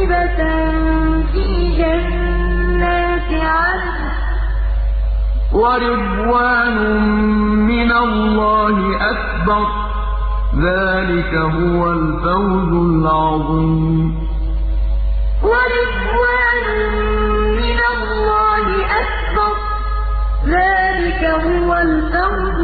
طَيِّبَةً فِي جَنَّاتِ عَدْنٍ ۚ. وَرِضْوَانٌ مِّنَ اللَّهِ أَكْبَرُ ۚ. ذَٰلِكَ هُوَ الْفَوْزُ الْعَظِيمُ. وَرِضْوَانٌ مِّنَ اللَّهِ أَكْبَرُ ۚ. ذَٰلِكَ هُوَ الْفَوْزُ